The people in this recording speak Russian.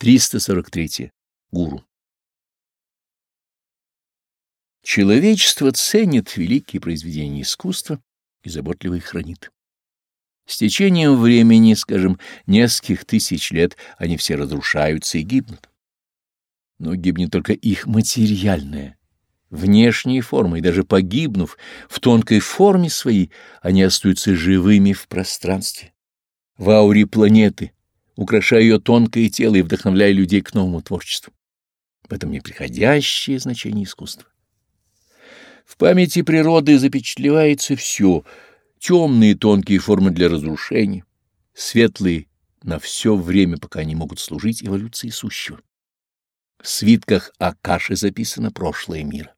343. Гуру. Человечество ценит великие произведения искусства и заботливо их хранит. С течением времени, скажем, нескольких тысяч лет, они все разрушаются и гибнут. Но гибнет только их материальная, внешняя форма, и даже погибнув в тонкой форме своей, они остаются живыми в пространстве, в ауре планеты, украшая ее тонкое тело и вдохновляя людей к новому творчеству. В этом неприходящее значение искусства. В памяти природы запечатлевается все — темные тонкие формы для разрушения, светлые на все время, пока они могут служить эволюции сущего. В свитках Акаши записано прошлое мира.